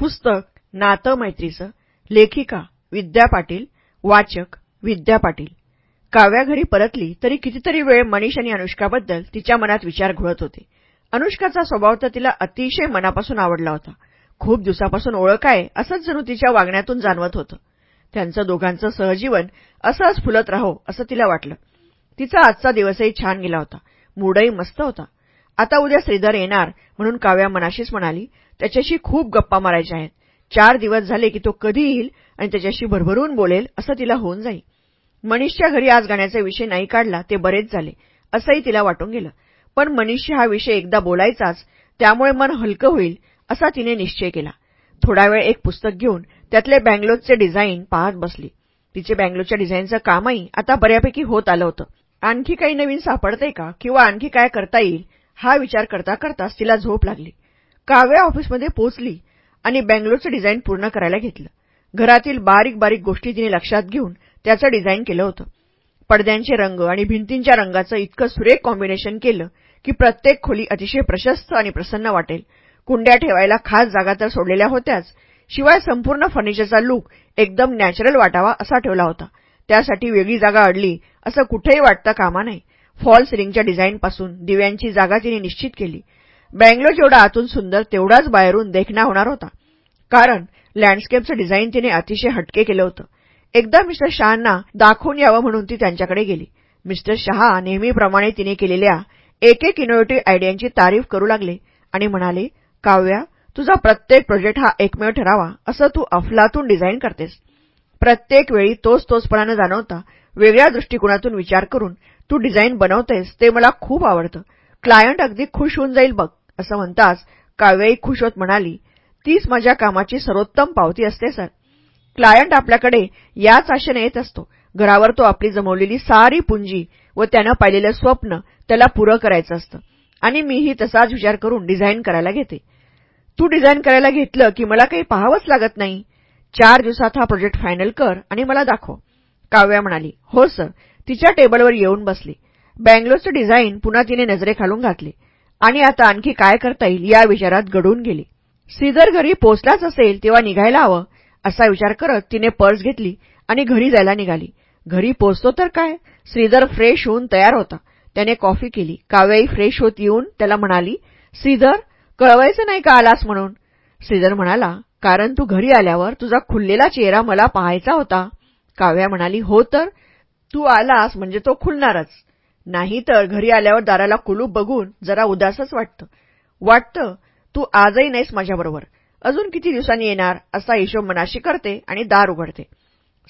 पुस्तक नातं मैत्रीचं लेखिका विद्या पाटील वाचक विद्या पाटील. काव्या घरी परतली तरी कितीतरी वेळ मनीष आणि अनुष्काबद्दल तिच्या मनात विचार घुळत होते. अनुष्काचा स्वभाव तर तिला अतिशय मनापासून आवडला होता. खूप दिवसापासून ओळख आहे असंच जणू तिच्या वागण्यातून जाणवत होतं. त्यांचं दोघांचं सहजीवन असंच फुलत राहो असं तिला वाटलं. तिचा आजचा दिवसही छान गेला होता. मूडही मस्त होता. आता उद्या श्रीधर येणार म्हणून काव्या मनाशीच म्हणाली त्याच्याशी खूप गप्पा मारायच्या आहेत. चार दिवस झाले की तो कधी येईल आणि त्याच्याशी भरभरून बोलेल असं तिला होऊन जाईल. मनीषच्या घरी आज गाण्याचा विषय नाही काढला ते बरेच झाले असंही तिला वाटून गेलं. पण मनीषशी हा विषय एकदा बोलायचाच त्यामुळे मन हलकं होईल असा तिने निश्चय केला. थोडा वेळ एक पुस्तक घेऊन त्यातले बँगलोरचे डिझाईन पाहत बसली. तिचे बँगलोरच्या डिझाईनचं कामही आता बऱ्यापैकी होत आलं होतं. आणखी काही नवीन सापडतंय का? किंवा आणखी काय करता येईल? हा विचार करता करताच तिला झोप लागली. काव्या ऑफिसमध्ये पोचली आणि बँगलोरचं डिझाईन पूर्ण करायला घेतलं. घरातील बारीक बारीक गोष्टी तिने लक्षात घेऊन त्याचं डिझाईन केलं होतं. पडद्यांचे रंग आणि भिंतींच्या रंगाचं इतकं सुरेख कॉम्बिनेशन केलं की प्रत्येक खोली अतिशय प्रशस्त आणि प्रसन्न वाटेल. कुंड्या ठेवायला खास जागा तर सोडलेल्या होत्याच. शिवाय संपूर्ण फर्निचरचा लूक एकदम नॅचरल वाटावा असा ठेवला होता. त्यासाठी वेगळी जागा अडली असं कुठेही वाटतं कामा नाही फॉल्स रिंगच्या डिझाईनपासून दिव्यांची जागा तिने निश्चित केली. बँगलोर जेवढा आतून सुंदर तेवढाच बाहेरून देखणा होणार होता. कारण लँडस्केपचं डिझाईन तिने अतिशय हटके केलं होतं. एकदा मिस्टर शहांना दाखवून यावं म्हणून ती त्यांच्याकडे गेली. मिस्टर शहा नेहमीप्रमाणे तिने केलेल्या एक एक इनोव्हेटिव्ह आयडियांची तारीफ करू लागले आणि म्हणाले काव्या तुझा प्रत्येक प्रोजेक्ट हा एकमेव ठरावा. असं तू अफलातून डिझाईन करतेस. प्रत्येक वेळी तोच तोचपणानं जाणवता वेगळ्या दृष्टिकोनातून विचार करून तू डिझाईन बनवतेस ते मला खूप आवडतं. क्लायंट अगदी खुश होऊन जाईल बघ असं म्हणताच काव्याई खुश होत म्हणाली तीच माझ्या कामाची सर्वोत्तम पावती असते सर. क्लायंट आपल्याकडे याच आशेने येत असतो. घरावर तो आपली जमवलेली सारी पुंजी व त्यानं पाहिलेलं स्वप्न त्याला पुरं करायचं असतं. आणि मीही तसाच विचार करून डिझाईन करायला घेते. तू डिझाईन करायला घेतलं की मला काही पाहावंच लागत नाही. चार दिवसात हा प्रोजेक्ट फायनल कर आणि मला दाखव. काव्या म्हणाली हो सर. तिच्या टेबलवर येऊन बसली. बँगलोरचं डिझाईन पुन्हा तिने नजरेखालून घातले. आणि आता आणखी काय करता येईल या विचारात घडून गेली. श्रीधर घरी पोचलाच असेल तेव्हा निघायला हवं असा विचार करत तिने पर्स घेतली आणि घरी जायला निघाली. घरी पोचतो तर काय? श्रीधर फ्रेश होऊन तयार होता. त्याने कॉफी केली. काव्याई फ्रेश होत येऊन त्याला म्हणाली श्रीधर कळवायचं नाही का आलास म्हणून? श्रीधर म्हणाला कारण तू घरी आल्यावर तुझा खुललेला चेहरा मला पाहायचा होता. काव्या म्हणाली हो तर. तू आलास म्हणजे तो खुलणारच. नाही तर घरी आल्यावर दाराला कुलूप बघून जरा उदासच वाटतं. वाटतं तू आजही नाहीस माझ्याबरोबर. अजून किती दिवसांनी येणार असा हिशोब मनाशी करते आणि दार उघडते.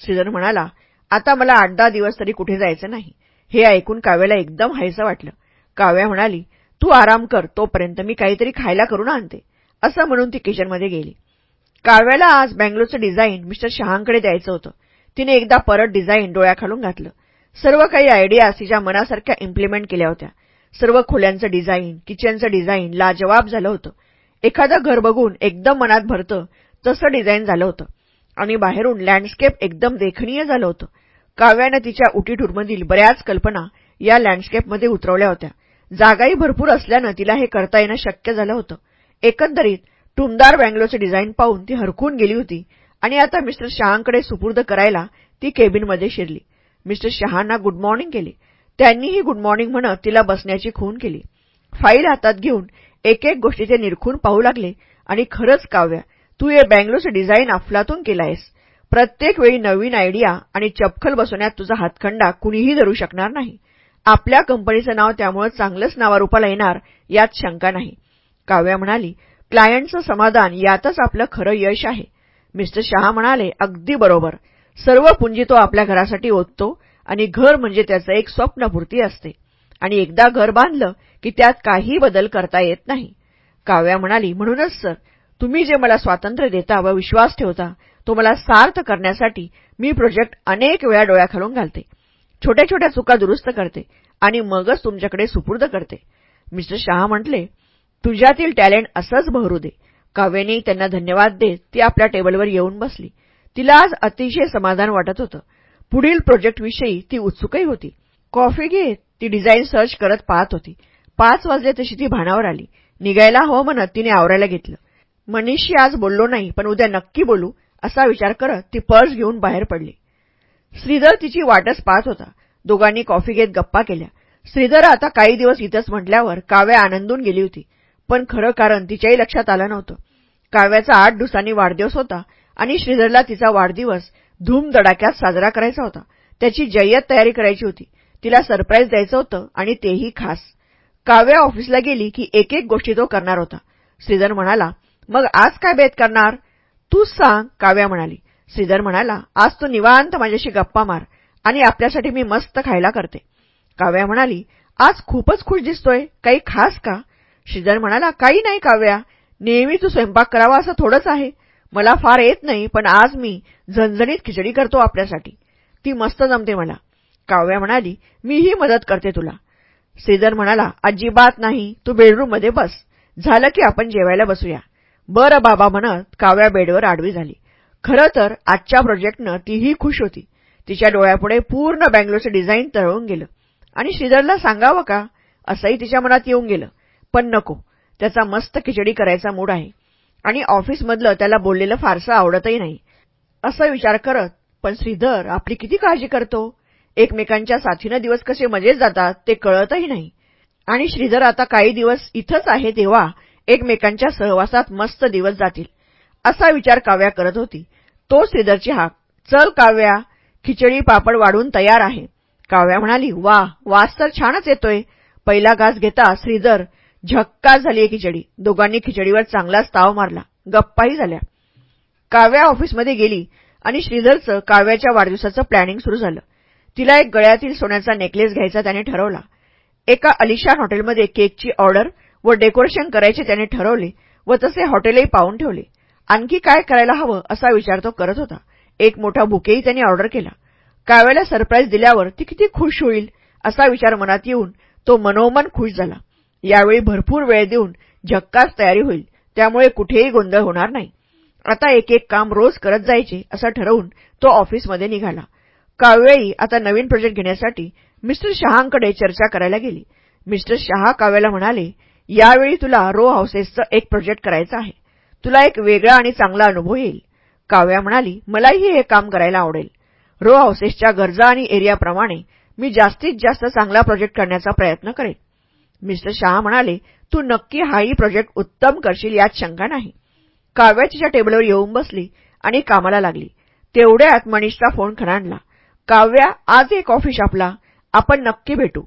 श्रीधर म्हणाला आता मला आठ दहा दिवस तरी कुठे जायचं नाही. हे ऐकून काव्याला एकदम हायसं वाटलं. काव्या म्हणाली तू आराम कर तोपर्यंत मी काहीतरी खायला करून आणते. असं म्हणून ती किचनमध्ये गेली. काव्याला आज बँगलोरचं डिझाईन मिस्टर शहांकडे द्यायचं होतं. तिने एकदा परत डिझाईन डोळ्याखालून घातलं. सर्व काही आयडियाज तिच्या मनासारख्या इम्प्लिमेंट केल्या होत्या. सर्व खोल्यांचं डिझाईन किचनचं डिझाईन लाजवाब झालं होतं. एखादं घर बघून एकदम मनात भरतं तसं डिझाईन झालं होतं. आणि बाहेरून लँडस्केप एकदम देखणीय झालं होतं. काव्यानं तिच्या उटीठूरमधील बऱ्याच कल्पना या लँडस्केपमध्ये उतरवल्या होत्या. जागाही भरपूर असल्यानं तिला हे करता येणं शक्य झालं होतं. एकंदरीत टुमदार बँगलोरचे डिझाईन पाहून ती हरकून गेली होती. आणि आता मिस्टर शहांकडे सुपूर्द करायला ती केबिनमध्ये शिरली. मिस्टर शहांना गुड मॉर्निंग केली. त्यांनीही गुड मॉर्निंग म्हणत तिला बसण्याची खून केली. फाईल हातात घेऊन एक एक गोष्टीचे निरखून पाहू लागले आणि खरंच काव्या तू हे बँगलोरचं डिझाईन अफलातून केलं आहेस प्रत्येक वेळी नवीन आयडिया आणि चपखल बसवण्यात तुझा हातखंडा कुणीही धरू शकणार नाही. आपल्या कंपनीचं नाव त्यामुळे चांगलंच नावारूपाला येणार यात शंका नाही. काव्या म्हणाली क्लायंटचं समाधान यातच आपलं खरं यश आहे. मिस्टर शहा म्हणाले अगदी बरोबर. सर्व पुंजी तो आपल्या घरासाठी ओततो आणि घर म्हणजे त्याचं एक स्वप्नपूर्ती असते. आणि एकदा घर बांधलं की त्यात काही बदल करता येत नाही. काव्या म्हणाली म्हणूनच सर तुम्ही जे मला स्वातंत्र्य देता व विश्वास ठेवता तो मला सार्थ करण्यासाठी मी प्रोजेक्ट अनेक वेळा डोळ्याखालून घालते. छोट्या छोट्या चुका दुरुस्त करते आणि मगच तुमच्याकडे सुपूर्द करते. मिस्टर शहा म्हटले तुझ्यातील टॅलेंट असंच बहरू दे. काव्याने त्यांना धन्यवाद देत ती आपल्या टेबलवर येऊन बसली. तिला आज अतिशय समाधान वाटत होतं. पुढील प्रोजेक्टविषयी ती उत्सुकही होती. कॉफी घेत ती डिझाईन सर्च करत पाहत होती. पाच वाजले तशी ती भानावर आली. निघायला हवं म्हणत तिने आवरायला घेतलं. मनीषशी आज बोललो नाही पण उद्या नक्की बोलू असा विचार करत ती पर्स घेऊन बाहेर पडली. श्रीधर तिची वाटच पाहत होता. दोघांनी कॉफी घेत गप्पा केल्या. श्रीधर आता काही दिवस इथंच म्हटल्यावर काव्या आनंदून गेली होती. पण खरं कारण तिच्याही लक्षात आलं नव्हतं. काव्याचा आठ दिवसांनी वाढदिवस होता आणि श्रीधरला तिचा वाढदिवस धूमधडाक्यात साजरा करायचा होता. त्याची जय्यत तयारी करायची होती. तिला सरप्राईज द्यायचं होतं आणि तेही खास. काव्या ऑफिसला गेली की एक एक गोष्टी तो करणार होता. श्रीधर म्हणाला मग आज काय बेत करणार? तूच सांग काव्या म्हणाली. श्रीधर म्हणाला आज तू निवांत माझ्याशी गप्पा मार आणि आपल्यासाठी मी मस्त खायला करते. काव्या म्हणाली आज खूपच खुश दिसतोय. काही खास का? श्रीधर म्हणाला काही नाही काव्या. नेहमी तू स्वयंपाक करावा असं थोडंच आहे. मला फार येत नाही पण आज मी झणझणीत खिचडी करतो आपल्यासाठी. ती मस्त जमते मला. काव्या म्हणाली मीही मदत करते तुला. श्रीधर म्हणाला अजिबात नाही. तू बेडरूममध्ये बस. झालं की आपण जेवायला बसूया. बरं बाबा म्हणत काव्या बेडवर आडवी झाली. खरं तर आजच्या प्रोजेक्टनं तीही खुश होती. तिच्या डोळ्यापुढे पूर्ण बँगलोरचं डिझाईन तळवून गेलं. आणि श्रीधरला सांगावं का? असंही तिच्या मनात येऊन गेलं. पण नको. त्याचा मस्त खिचडी करायचा मूड आहे. आणि ऑफिसमधलं त्याला बोललेलं फारसं आवडतही नाही. असा विचार करत पण श्रीधर आपली किती काळजी करतो? एकमेकांच्या साथीनं दिवस कसे मजेत जातात ते कळतही नाही. आणि श्रीधर आता काही दिवस इथंच आहे तेव्हा एकमेकांच्या सहवासात मस्त दिवस जातील असा विचार काव्या करत होती. तो श्रीधरची हाक चल काव्या खिचडी पापड वाढून तयार आहे. काव्या म्हणाली वा वास तर छानच येतोय. पहिला घास घेता श्रीधर झक्का झाली खिचडी. दोघांनी खिचडीवर चांगलाच ताव मारला. गप्पाही झाल्या. काव्या ऑफिसमध्ये गेली आणि श्रीधरचं काव्याच्या वाढदिवसाचं प्लॅनिंग सुरू झालं. तिला एक गळ्यातील सोन्याचा नेकलेस घ्यायचा त्याने ठरवला. एका अलिशान हॉटेलमध्ये केकची ऑर्डर व डेकोरेशन करायचे त्याने ठरवले व तसे हॉटेलही पाहून ठेवले. आणखी काय करायला हवं असा विचार तो करत होता. एक मोठा बुकेही त्यांनी ऑर्डर केला. काव्याला सरप्राईज दिल्यावर ती किती खुश होईल असा विचार मनात येऊन तो मनोमन खुश झाला. यावेळी भरपूर वेळ देऊन झक्कास तयारी होईल. त्यामुळे कुठेही गोंधळ होणार नाही. आता एक एक काम रोज करत जायचे असं ठरवून तो ऑफिसमध्ये निघाला. काव्याई आता नवीन प्रोजेक्ट घेण्यासाठी मिस्टर शहांकडे चर्चा करायला गेली. मिस्टर शहा काव्याला म्हणाले यावेळी तुला रो हाऊसेसचं एक प्रोजेक्ट करायचं आहे. तुला एक वेगळा आणि चांगला अनुभव येईल. काव्या म्हणाली मलाही हे काम करायला आवडेल. रो हाऊसेसच्या गरजा आणि एरियाप्रमाणे मी जास्तीत जास्त चांगला प्रोजेक्ट करण्याचा प्रयत्न करेन. मिस्टर शहा म्हणाले तू नक्की हाही प्रोजेक्ट उत्तम करशील यात शंका नाही. काव्या तिच्या टेबलवर येऊन बसली आणि कामाला लागली. तेवढ्यात मनीषचा फोन खणाणला. काव्या आज एक कॉफी शॉपला आपण नक्की भेटू.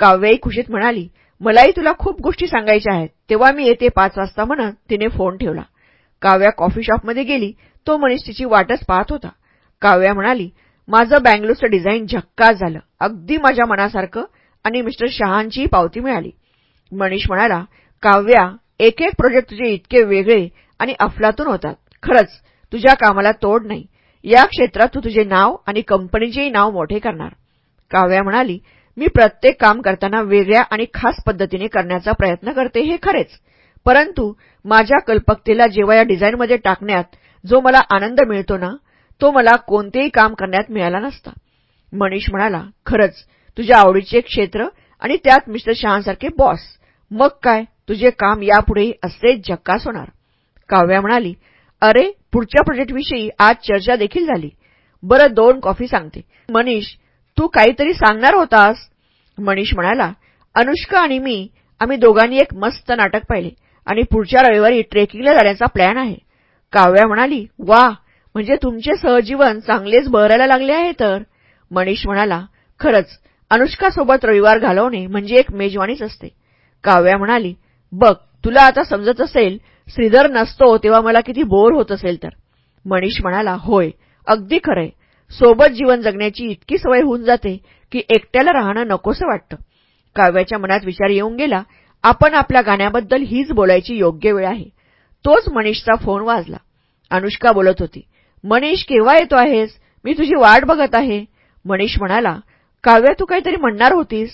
काव्याही खुशीत म्हणाली मलाही तुला खूप गोष्टी सांगायच्या आहेत. तेव्हा मी येते पाच वाजता म्हणत तिने फोन ठेवला. काव्या कॉफी शॉपमध्ये गेली. तो मनीष तिची वाटच पाहत होता. काव्या म्हणाली माझं बँगलोरचं डिझाईन झक्का झालं. अगदी माझ्या मनासारखं आणि मिस्टर शहांचीही पावती मिळाली. मनीष म्हणाला काव्या एक एक प्रोजेक्ट तुझे इतके वेगळे आणि अफलातून होतात. खरंच तुझ्या कामाला तोड नाही. या क्षेत्रात तू तुझे नाव आणि कंपनीचेही नाव मोठे करणार. काव्या म्हणाली मी प्रत्येक काम करताना वेगळ्या आणि खास पद्धतीने करण्याचा प्रयत्न करते हे खरेच. परंतु माझ्या कल्पकतेला जेव्हा या डिझाईनमध्ये टाकण्यात जो मला आनंद मिळतो ना तो मला कोणतेही काम करण्यात मिळाला नसता. मनीष म्हणाला खरंच तुझ्या आवडीचे क्षेत्र आणि त्यात मिस्टर शहासारखे बॉस मग काय? तुझे काम यापुढेही असेच झक्कास होणार. काव्या म्हणाली अरे पुढच्या प्रोजेक्टविषयी आज चर्चा देखील झाली. बरं दोन कॉफी सांगते. मनीष तू काहीतरी सांगणार होतास. मनीष म्हणाला अनुष्का आणि मी आम्ही दोघांनी एक मस्त नाटक पाहिले आणि पुढच्या रविवारी ट्रेकिंगला जाण्याचा प्लॅन आहे. काव्या म्हणाली वा म्हणजे तुमचे सहजीवन चांगलेच बहरायला लागले आहे तर? मनीष म्हणाला खरंच अनुष्कासोबत रविवार घालवणे म्हणजे एक मेजवानीच असते. काव्या म्हणाली बघ तुला आता समजत असेल श्रीधर नसतो तेव्हा मला किती बोर होत असेल तर. मनीष म्हणाला होय अगदी खरंय. सोबत जीवन जगण्याची इतकी सवय होऊन जाते की एकट्याला राहणं नकोसं वाटतं. काव्याच्या मनात विचार येऊन गेला आपण आपल्या गाण्याबद्दल हीच बोलायची योग्य वेळ आहे. तोच मनीषचा फोन वाजला. अनुष्का बोलत होती मनीष केव्हा येतो आहेस? मी तुझी वाट बघत आहे. मनीष म्हणाला काव्या तू काहीतरी म्हणणार होतीस.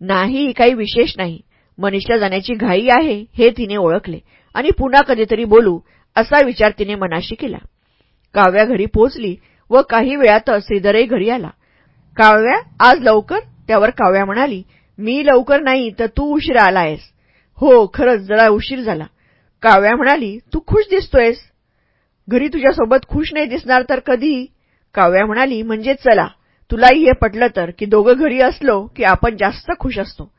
नाही काही विशेष नाही. मनीषला जाण्याची घाई आहे हे तिने ओळखले. आणि पुन्हा कधीतरी बोलू असा विचार तिने मनाशी केला. काव्या घरी पोचली व काही वेळातच श्रीधरही घरी आला. काव्या आज लवकर? त्यावर काव्या म्हणाली मी लवकर नाही तर तू उशीरा आला आहेस हो खरंच जरा उशीर झाला. काव्या म्हणाली तू खुश दिसतोयस. घरी तुझ्यासोबत खुश नाही दिसणार तर कधी? काव्या म्हणाली म्हणजे चला तुलाही हे पटलं तर की दोघं घरी असलो की आपण जास्त खुश असतो.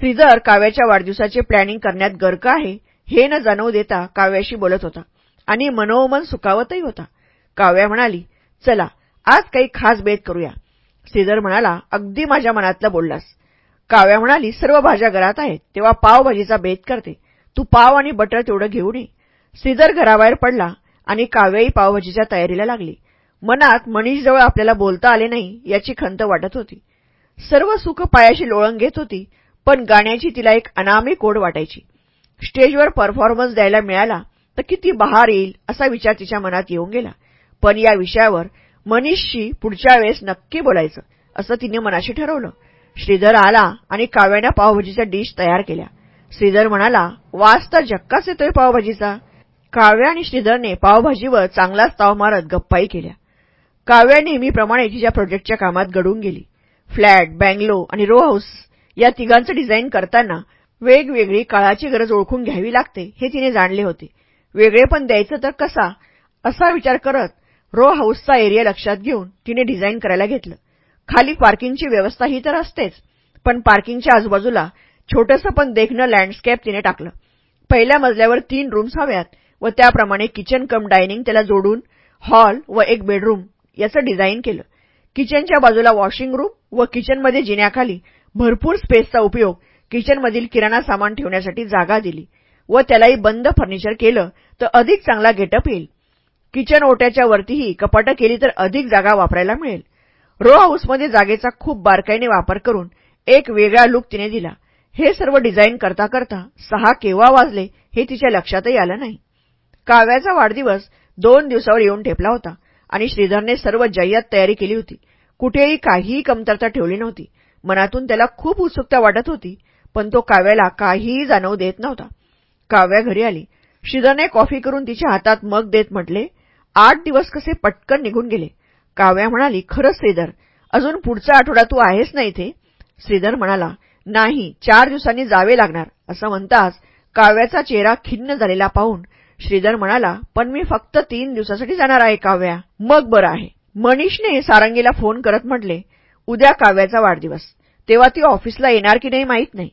श्रीधर काव्याच्या वाढदिवसाचे प्लॅनिंग करण्यात गर्क आहे हे न जाणवू देता काव्याशी बोलत होता आणि मनोमन सुखावतही होता. काव्या म्हणाली चला आज काही खास बेत करूया. श्रीधर म्हणाला अगदी माझ्या मनातलं बोललास. काव्या म्हणाली सर्व भाज्या घरात आहेत तेव्हा पावभाजीचा बेत करते. तू पाव आणि बटर तेवढं घेऊन ये श्रीधर घराबाहेर पडला आणि काव्याही पावभाजीच्या तयारीला लागली. मनात मनीषजवळ आपल्याला बोलता आले नाही याची खंत वाटत होती. सर्व सुख पायाशी लोळण घेत होती पण गाण्याची तिला एक अनामी कोड वाटायची. स्टेजवर परफॉर्मन्स द्यायला मिळाला तर किती बहार येईल असा विचार तिच्या मनात येऊन गेला. पण या विषयावर मनीषशी पुढच्या वेळेस नक्की बोलायचं असं तिने मनाशी ठरवलं. श्रीधर आला आणि काव्यानं पावभाजीच्या डिश तयार केल्या. श्रीधर म्हणाला वास तर जक्काच येतोय पावभाजीचा. काव्या आणि श्रीधरने पावभाजीवर चांगलाच ताव मारत गप्पाई केल्या. काव्या नेहमीप्रमाणे तिच्या प्रोजेक्टच्या कामात घडून गेली. फ्लॅट बँगलो आणि रो हाऊस या तिघांचं डिझाईन करताना वेगवेगळी काळाची गरज ओळखून घ्यावी लागते हे तिने जाणले होते. वेगळेपण द्यायचं तर कसा? असा विचार करत रो हाऊसचा एरिया लक्षात घेऊन तिने डिझाईन करायला घेतलं. खाली पार्किंगची व्यवस्था ही तर असतेच पण पार्किंगच्या आजूबाजूला छोटंसं पण देखणं लँडस्केप तिने टाकलं. पहिल्या मजल्यावर तीन रूम्स हव्यात व त्याप्रमाणे किचन कम डायनिंग त्याला जोडून हॉल व एक बेडरूम याचं डिझाईन केलं. किचनच्या बाजूला वॉशिंग रूम व किचनमध्ये जिन्याखाली भरपूर स्पेसचा उपयोग किचनमधील किराणा सामान ठेवण्यासाठी जागा दिली व त्यालाही बंद फर्निचर केलं तर अधिक चांगला गेटअप येईल. किचन ओट्याच्या वरतीही कपाटं केली तर अधिक जागा वापरायला मिळेल. रो हाऊसमध्ये जागेचा खूप बारकाईने वापर करून एक वेगळा लुक तिने दिला. हे सर्व डिझाईन करता करता सहा केव्हा वाजले हे तिच्या लक्षातही आलं नाही. काव्याचा वाढदिवस दोन दिवसावर येऊन ठेपला होता आणि श्रीधरने सर्व जय्यत तयारी केली होती. कुठेही काहीही कमतरता ठेवली नव्हती. मनातून त्याला खूप उत्सुकता वाटत होती पण तो काव्याला काहीही जाणवू देत नव्हता. काव्या घरी आली. शिदाने कॉफी करून तिच्या हातात मग देत म्हटले आठ दिवस कसे पटकन निघून गेले. काव्या म्हणाली खरंच श्रीधर अजून पुढचा आठवडा तू आहेस ना इथे? श्रीधर म्हणाला नाही चार दिवसांनी जावे लागणार. असं म्हणताच काव्याचा चेहरा खिन्न झालेला पाहून श्रीधर म्हणाला पण मी फक्त तीन दिवसासाठी जाणार आहे काव्या. मग बरं आहे. मनीषने सारंगीला फोन करत म्हटले उद्या काव्याचा वाढदिवस. तेव्हा ती ऑफिसला येणार की नाही माहीत नाही.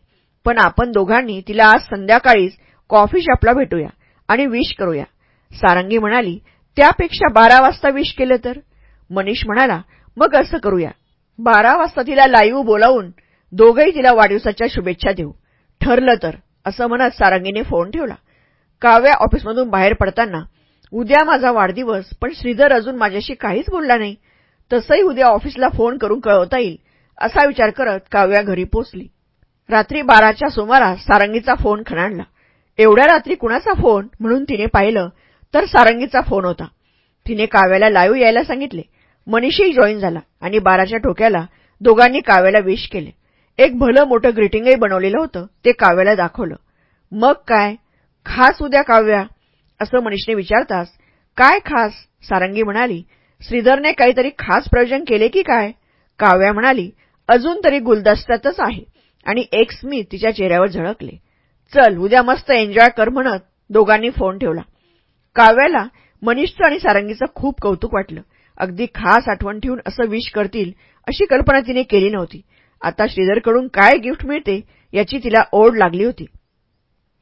पण आपण दोघांनी तिला आज संध्याकाळीच कॉफी शॉपला भेटूया आणि विश करूया. सारंगी म्हणाली त्यापेक्षा बारा वाजता विश केलं तर? मनीष म्हणाला मग असं करूया. बारा वाजता तिला लाईव्ह बोलावून दोघंही तिला वाढदिवसाच्या शुभेच्छा देऊ. ठरलं तर असं म्हणत सारंगीने फोन ठेवला. काव्या ऑफिसमधून बाहेर पडताना उद्या माझा वाढदिवस पण श्रीधर अजून माझ्याशी काहीच बोलला नाही. तसंही उद्या ऑफिसला फोन करून कळवता येईल असा विचार करत काव्या घरी पोचली. रात्री बाराच्या सुमारास सारंगीचा फोन खणाणला. एवढ्या रात्री कुणाचा फोन? म्हणून तिने पाहिलं तर सारंगीचा फोन होता. तिने काव्याला लाईव्ह यायला सांगितले. मनीषही जॉईन झाला आणि बाराच्या ठोक्याला दोघांनी काव्याला विश केले. एक भलं मोठं ग्रीटिंगही बनवलेलं होतं ते काव्याला दाखवलं. मग काय? खास उद्या काव्या? असं मनीषने विचारताच काय खास? सारंगी म्हणाली श्रीधरने काहीतरी खास प्रयोजन केले की काय? काव्या म्हणाली अजून तरी गुलदस्त्यातच आहे. आणि एक स्मित तिच्या चेहऱ्यावर झळकले. चल उद्या मस्त एन्जॉय कर म्हणत दोघांनी फोन ठेवला. काव्याला मनीषचं आणि सारंगीचं खूप कौतुक वाटलं. अगदी खास आठवण ठेवून असं विश करतील अशी कल्पना तिने केली नव्हती. आता श्रीधरकडून काय गिफ्ट मिळते याची तिला ओढ लागली होती.